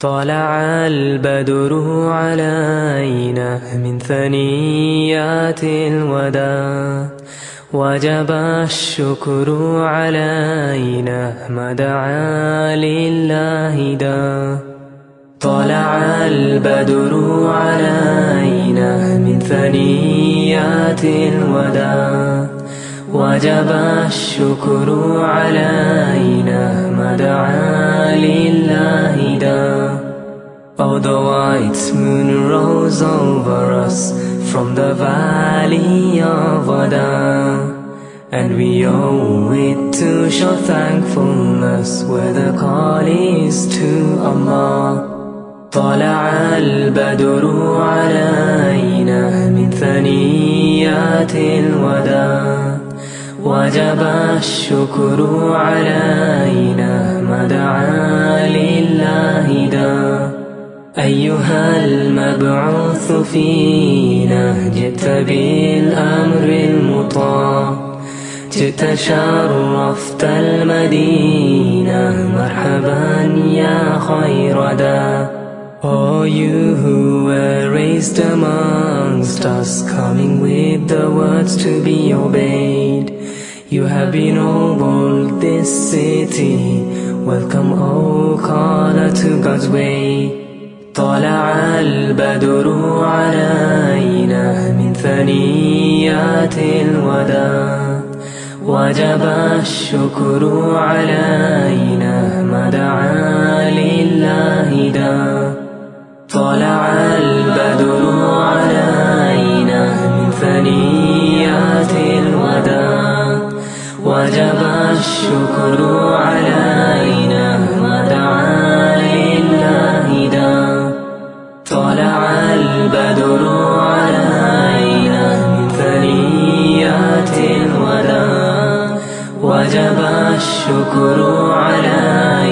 طلع البدر علينا من ثنيات الوداع وجب الشكر علينا ما دعا لله دا طلع البدر علينا من ثنيات الوداع وجب الشكر علينا ما دعا لله دا Oh, the white moon rose over us from the valley of Ada, and we owe it to show thankfulness where the call is to Allah. طلع البدر علينا من ثنيات الوداع وجب الشكر علينا ما دعا لله أيها المبعوث فينا جئت بالأمر المطاع جئت شرفت المدينة مرحبا يا خير دا Oh you who were raised amongst us coming with the words to be obeyed You have been ennobled this city Welcome O caller to God's way طلع البدر علينا من ثنيات الوداع وجب الشكر علينا ما دعا لله دا طلع البدر علينا من ثنيات الوداع وجب الشكر علينا وجب الشكر على